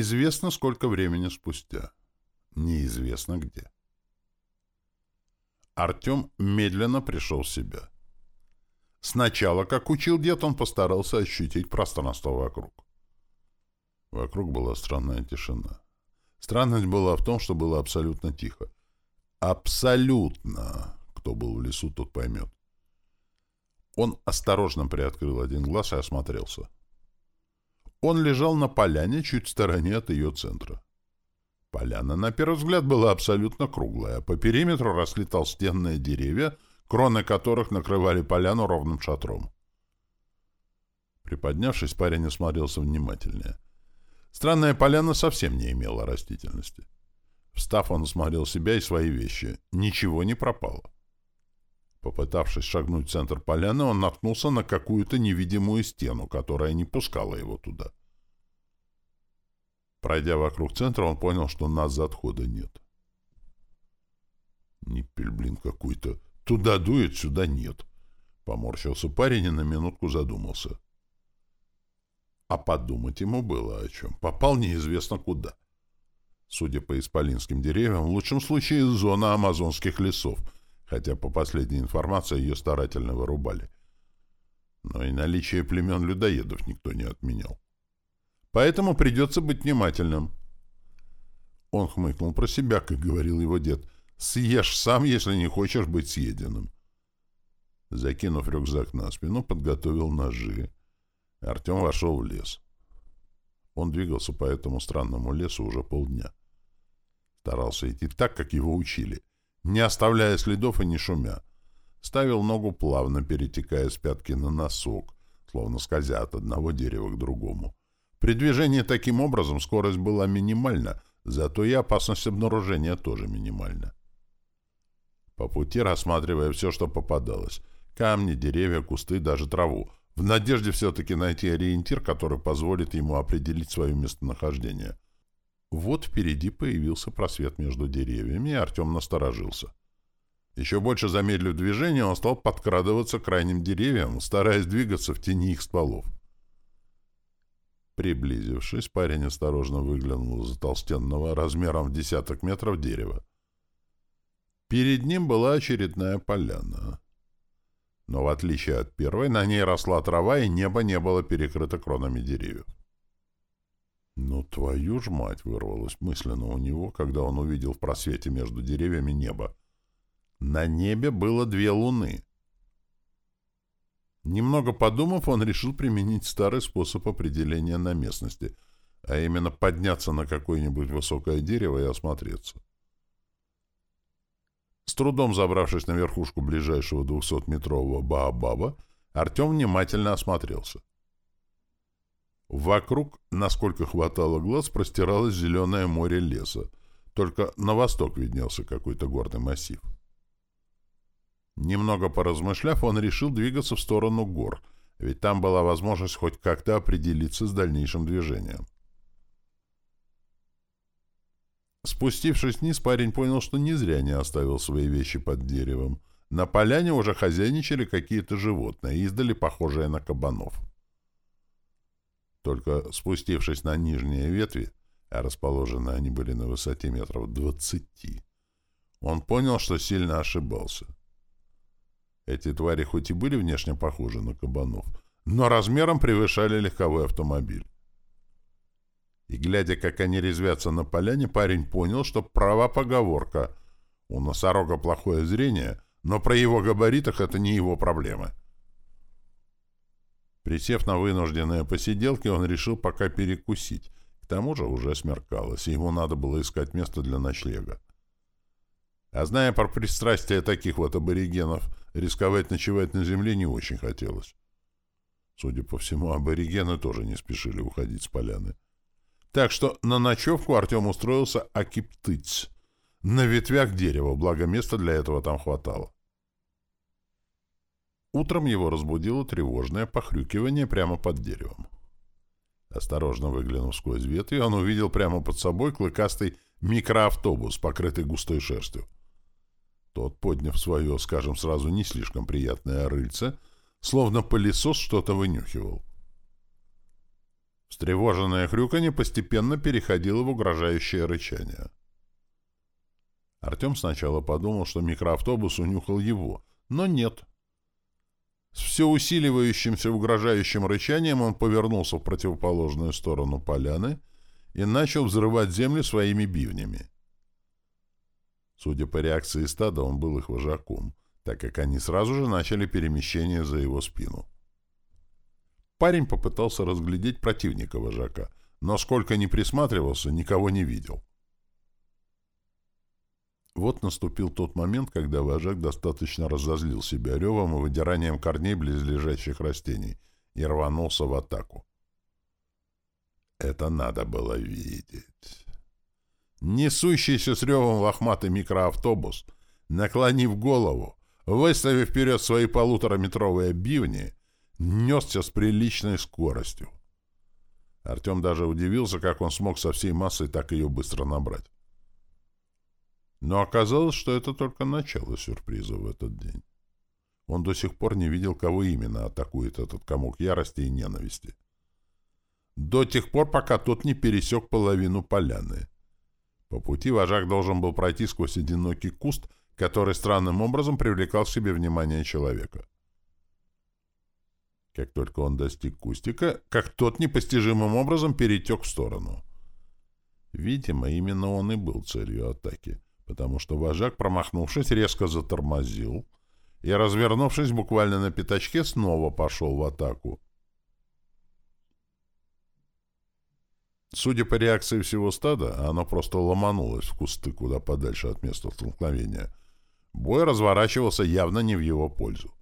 Неизвестно, сколько времени спустя. Неизвестно где. Артем медленно пришел в себя. Сначала, как учил дед, он постарался ощутить пространство вокруг. Вокруг была странная тишина. Странность была в том, что было абсолютно тихо. Абсолютно! Кто был в лесу, тот поймет. Он осторожно приоткрыл один глаз и осмотрелся. Он лежал на поляне чуть в стороне от ее центра. Поляна, на первый взгляд, была абсолютно круглая. По периметру росли толстенные деревья, кроны которых накрывали поляну ровным шатром. Приподнявшись, парень осмотрелся внимательнее. Странная поляна совсем не имела растительности. Встав, он осмотрел себя и свои вещи. Ничего не пропало. Попытавшись шагнуть в центр поляны, он наткнулся на какую-то невидимую стену, которая не пускала его туда. Пройдя вокруг центра, он понял, что назад хода нет. Ниппель, блин, какой-то. Туда дует, сюда нет. Поморщился парень и на минутку задумался. А подумать ему было о чем. Попал неизвестно куда. Судя по исполинским деревьям, в лучшем случае зона амазонских лесов, хотя по последней информации ее старательно вырубали. Но и наличие племен людоедов никто не отменял. Поэтому придется быть внимательным. Он хмыкнул про себя, как говорил его дед. «Съешь сам, если не хочешь быть съеденным». Закинув рюкзак на спину, подготовил ножи. Артем вошел в лес. Он двигался по этому странному лесу уже полдня. Старался идти так, как его учили, не оставляя следов и не шумя. Ставил ногу плавно, перетекая с пятки на носок, словно скользя от одного дерева к другому. При движении таким образом скорость была минимальна, зато и опасность обнаружения тоже минимальна. По пути рассматривая все, что попадалось — камни, деревья, кусты, даже траву, в надежде все-таки найти ориентир, который позволит ему определить свое местонахождение. Вот впереди появился просвет между деревьями, и Артем насторожился. Еще больше замедлив движение, он стал подкрадываться к крайним деревьям, стараясь двигаться в тени их стволов. Приблизившись, парень осторожно выглянул из-за толстенного размером в десяток метров дерева. Перед ним была очередная поляна. Но в отличие от первой, на ней росла трава, и небо не было перекрыто кронами деревьев. «Ну, твою ж мать!» — вырвалось мысленно у него, когда он увидел в просвете между деревьями небо. На небе было две луны — Немного подумав, он решил применить старый способ определения на местности, а именно подняться на какое-нибудь высокое дерево и осмотреться. С трудом забравшись на верхушку ближайшего 200-метрового Баобаба, Артем внимательно осмотрелся. Вокруг, насколько хватало глаз, простиралось зеленое море леса, только на восток виднелся какой-то горный массив. Немного поразмышляв, он решил двигаться в сторону гор, ведь там была возможность хоть как-то определиться с дальнейшим движением. Спустившись вниз, парень понял, что не зря не оставил свои вещи под деревом. На поляне уже хозяйничали какие-то животные, издали похожие на кабанов. Только спустившись на нижние ветви, а расположены они были на высоте метров двадцати, он понял, что сильно ошибался — эти твари хоть и были внешне похожи на кабанов, но размером превышали легковой автомобиль. И, глядя, как они резвятся на поляне, парень понял, что права поговорка. У носорога плохое зрение, но про его габаритах это не его проблемы. Присев на вынужденные посиделки, он решил пока перекусить. К тому же уже смеркалось, и ему надо было искать место для ночлега. А зная про пристрастие таких вот аборигенов, рисковать ночевать на земле не очень хотелось. Судя по всему, аборигены тоже не спешили уходить с поляны. Так что на ночевку Артем устроился акиптыц. На ветвях дерева, благо места для этого там хватало. Утром его разбудило тревожное похрюкивание прямо под деревом. Осторожно выглянув сквозь ветви, он увидел прямо под собой клыкастый микроавтобус, покрытый густой шерстью. Тот, подняв свое, скажем сразу, не слишком приятное рыльце, словно пылесос что-то вынюхивал. Встревоженное хрюканье постепенно переходило в угрожающее рычание. Артем сначала подумал, что микроавтобус унюхал его, но нет. С все усиливающимся угрожающим рычанием он повернулся в противоположную сторону поляны и начал взрывать землю своими бивнями. Судя по реакции стада, он был их вожаком, так как они сразу же начали перемещение за его спину. Парень попытался разглядеть противника вожака, но сколько ни присматривался, никого не видел. Вот наступил тот момент, когда вожак достаточно разозлил себя ревом и выдиранием корней близлежащих растений и рванулся в атаку. Это надо было видеть. Несущийся с ревом лохматый микроавтобус, наклонив голову, выставив вперед свои полутораметровые бивни, несся с приличной скоростью. Артем даже удивился, как он смог со всей массой так ее быстро набрать. Но оказалось, что это только начало сюрприза в этот день. Он до сих пор не видел, кого именно атакует этот комок ярости и ненависти. До тех пор, пока тот не пересек половину поляны. По пути вожак должен был пройти сквозь одинокий куст, который странным образом привлекал к себе внимание человека. Как только он достиг кустика, как тот непостижимым образом перетек в сторону. Видимо, именно он и был целью атаки — потому что вожак, промахнувшись, резко затормозил и, развернувшись буквально на пятачке, снова пошел в атаку. Судя по реакции всего стада, оно просто ломанулось в кусты куда подальше от места столкновения. Бой разворачивался явно не в его пользу.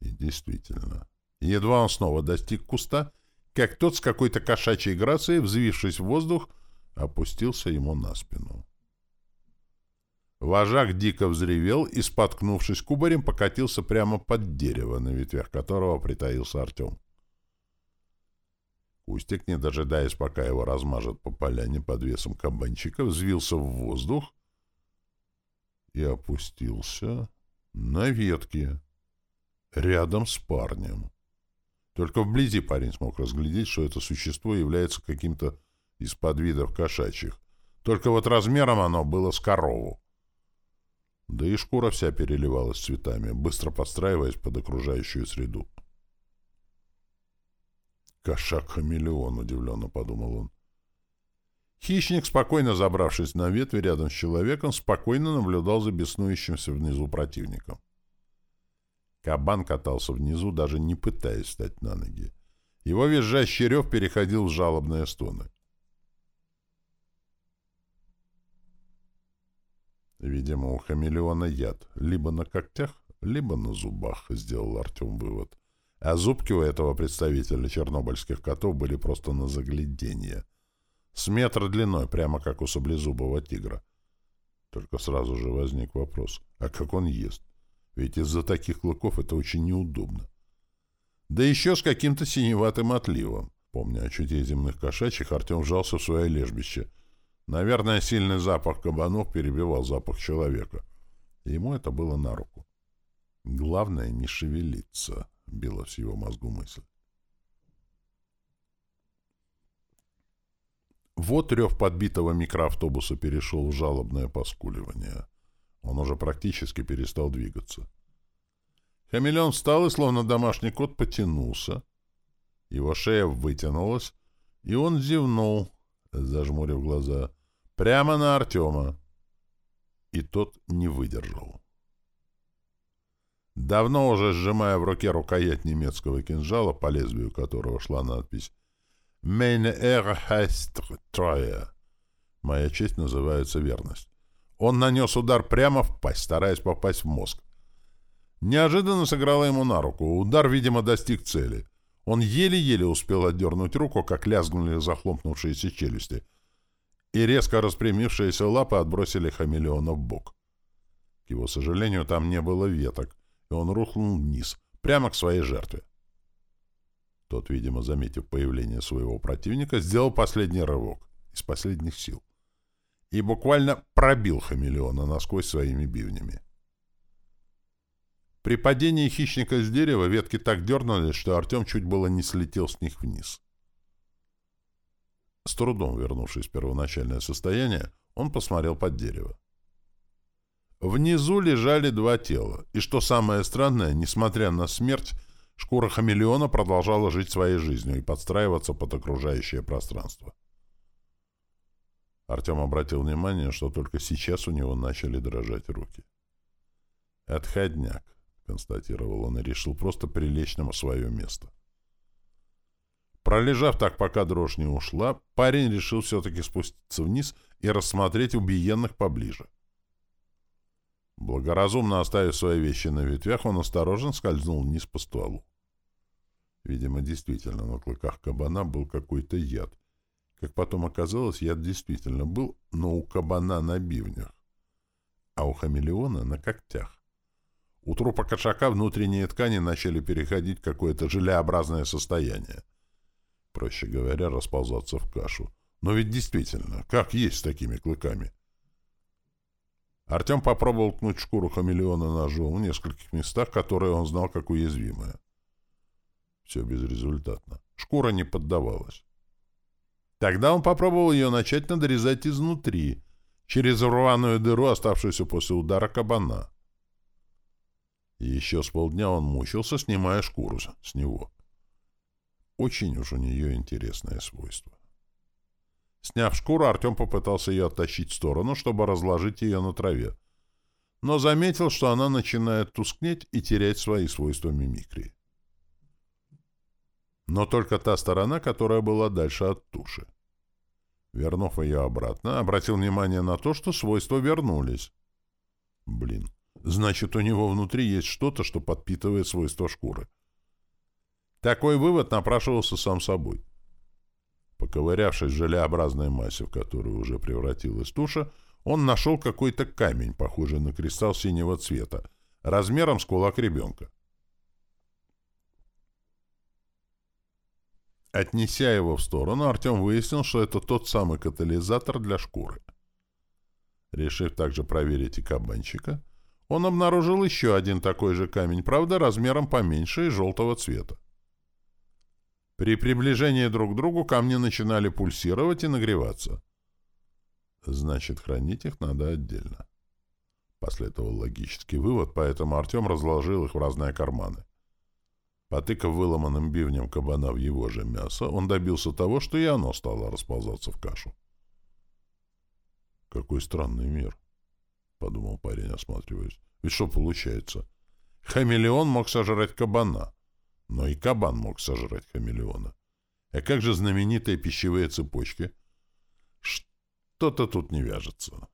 И действительно, едва он снова достиг куста, как тот с какой-то кошачьей грацией, взвившись в воздух, опустился ему на спину. Вожак дико взревел и, споткнувшись кубарем, покатился прямо под дерево, на ветвях которого притаился Артем. Кустик, не дожидаясь, пока его размажет по поляне под весом кабанчика, взвился в воздух и опустился на ветке, рядом с парнем. Только вблизи парень смог разглядеть, что это существо является каким-то из подвидов кошачьих. Только вот размером оно было с корову. Да и шкура вся переливалась цветами, быстро подстраиваясь под окружающую среду. «Кошак-хамелеон», — удивленно подумал он. Хищник, спокойно забравшись на ветви рядом с человеком, спокойно наблюдал за беснующимся внизу противником. Кабан катался внизу, даже не пытаясь встать на ноги. Его визжащий рев переходил в жалобные стоны. Видимо, у хамелеона яд либо на когтях, либо на зубах, сделал Артем вывод. А зубки у этого представителя чернобыльских котов были просто на загляденье. С метра длиной, прямо как у саблезубого тигра. Только сразу же возник вопрос, а как он ест? Ведь из-за таких клыков это очень неудобно. Да еще с каким-то синеватым отливом. Помня о чуде земных кошачьих, Артем вжался в свое лежбище — Наверное, сильный запах кабанов перебивал запах человека. Ему это было на руку. Главное — не шевелиться, — била в его мозгу мысль. Вот рев подбитого микроавтобуса перешел в жалобное поскуливание. Он уже практически перестал двигаться. Хамелеон встал и, словно домашний кот, потянулся. Его шея вытянулась, и он зевнул, зажмурив глаза, прямо на Артема. И тот не выдержал. Давно уже сжимая в руке рукоять немецкого кинжала, по лезвию которого шла надпись «Meine Ehre heißt Treue» «Моя честь называется верность». Он нанес удар прямо в пасть, стараясь попасть в мозг. Неожиданно сыграла ему на руку. Удар, видимо, достиг цели. Он еле-еле успел отдернуть руку, как лязгнули захлопнувшиеся челюсти, и резко распрямившиеся лапы отбросили хамелеона в бок. К его сожалению, там не было веток, и он рухнул вниз, прямо к своей жертве. Тот, видимо, заметив появление своего противника, сделал последний рывок из последних сил и буквально пробил хамелеона насквозь своими бивнями. При падении хищника с дерева ветки так дернулись, что Артем чуть было не слетел с них вниз. С трудом вернувшись в первоначальное состояние, он посмотрел под дерево. Внизу лежали два тела, и, что самое странное, несмотря на смерть, шкура хамелеона продолжала жить своей жизнью и подстраиваться под окружающее пространство. Артем обратил внимание, что только сейчас у него начали дрожать руки. «Отходняк», — констатировал он и решил просто прилечь на свое место. Пролежав так, пока дрожь не ушла, парень решил все-таки спуститься вниз и рассмотреть убиенных поближе. Благоразумно оставив свои вещи на ветвях, он осторожно скользнул вниз по стволу. Видимо, действительно, на клыках кабана был какой-то яд. Как потом оказалось, яд действительно был, но у кабана на бивнях, а у хамелеона на когтях. У трупа кошака внутренние ткани начали переходить в какое-то желеобразное состояние проще говоря, расползаться в кашу. Но ведь действительно, как есть с такими клыками? Артем попробовал ткнуть шкуру хамелеона ножом в нескольких местах, которые он знал как уязвимые. Все безрезультатно. Шкура не поддавалась. Тогда он попробовал ее начать надрезать изнутри, через рваную дыру, оставшуюся после удара кабана. Еще с полдня он мучился, снимая шкуру с него. Очень уж у нее интересное свойство. Сняв шкуру, Артем попытался ее оттащить в сторону, чтобы разложить ее на траве, но заметил, что она начинает тускнеть и терять свои свойства мимикрии. Но только та сторона, которая была дальше от туши. Вернув ее обратно, обратил внимание на то, что свойства вернулись. Блин, значит, у него внутри есть что-то, что подпитывает свойства шкуры. Такой вывод напрашивался сам собой. Поковырявшись в желеобразной массе, в которую уже превратилась туша, он нашел какой-то камень, похожий на кристалл синего цвета, размером с кулак ребенка. Отнеся его в сторону, Артем выяснил, что это тот самый катализатор для шкуры. Решив также проверить и кабанчика, он обнаружил еще один такой же камень, правда, размером поменьше и желтого цвета. При приближении друг к другу камни начинали пульсировать и нагреваться. Значит, хранить их надо отдельно. Последовал логический вывод, поэтому Артем разложил их в разные карманы. Потыкав выломанным бивнем кабана в его же мясо, он добился того, что и оно стало расползаться в кашу. «Какой странный мир», — подумал парень, осматриваясь. «Ведь что получается? Хамелеон мог сожрать кабана, но и кабан мог сожрать хамелеона. А как же знаменитые пищевые цепочки? Что-то тут не вяжется.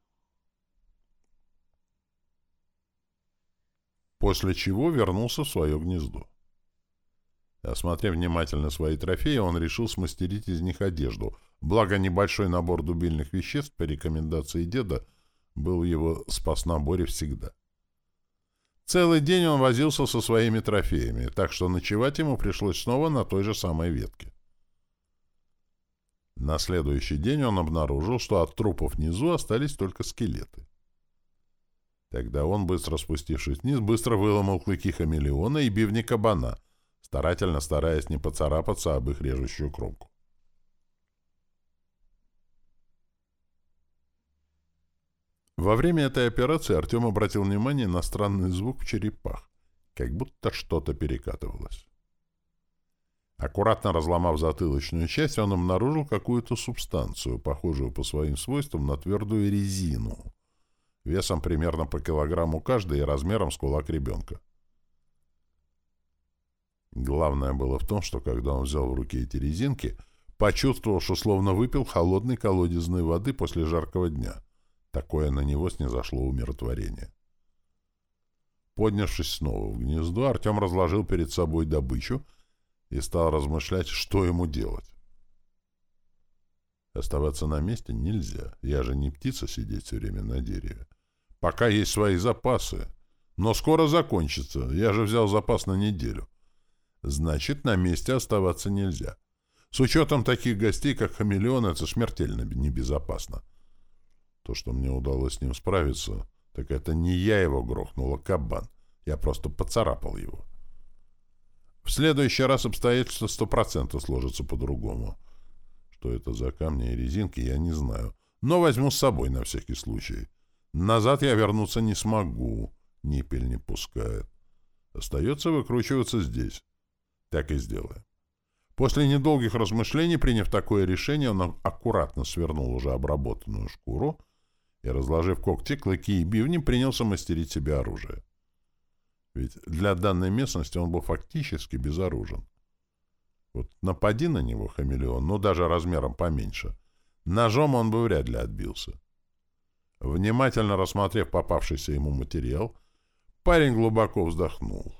После чего вернулся в свое гнездо. Осмотрев внимательно свои трофеи, он решил смастерить из них одежду, благо небольшой набор дубильных веществ по рекомендации деда был в его спас-наборе всегда. Целый день он возился со своими трофеями, так что ночевать ему пришлось снова на той же самой ветке. На следующий день он обнаружил, что от трупов внизу остались только скелеты. Тогда он, быстро спустившись вниз, быстро выломал клыки хамелеона и бивни кабана, старательно стараясь не поцарапаться об их режущую кромку. Во время этой операции Артем обратил внимание на странный звук в черепах, как будто что-то перекатывалось. Аккуратно разломав затылочную часть, он обнаружил какую-то субстанцию, похожую по своим свойствам на твердую резину, весом примерно по килограмму каждой и размером с кулак ребенка. Главное было в том, что когда он взял в руки эти резинки, почувствовал, что словно выпил холодной колодезной воды после жаркого дня — Такое на него снизошло умиротворение. Поднявшись снова в гнездо, Артем разложил перед собой добычу и стал размышлять, что ему делать. Оставаться на месте нельзя. Я же не птица сидеть все время на дереве. Пока есть свои запасы. Но скоро закончится. Я же взял запас на неделю. Значит, на месте оставаться нельзя. С учетом таких гостей, как хамелеон, это смертельно небезопасно. То, что мне удалось с ним справиться, так это не я его грохнул, а кабан. Я просто поцарапал его. В следующий раз обстоятельства сто процентов сложатся по-другому. Что это за камни и резинки, я не знаю. Но возьму с собой на всякий случай. Назад я вернуться не смогу. Ниппель не пускает. Остается выкручиваться здесь. Так и сделаем. После недолгих размышлений, приняв такое решение, он аккуратно свернул уже обработанную шкуру и, разложив когти, клыки и бивни, принялся мастерить себе оружие. Ведь для данной местности он был фактически безоружен. Вот напади на него, хамелеон, ну даже размером поменьше. Ножом он бы вряд ли отбился. Внимательно рассмотрев попавшийся ему материал, парень глубоко вздохнул.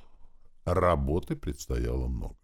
Работы предстояло много.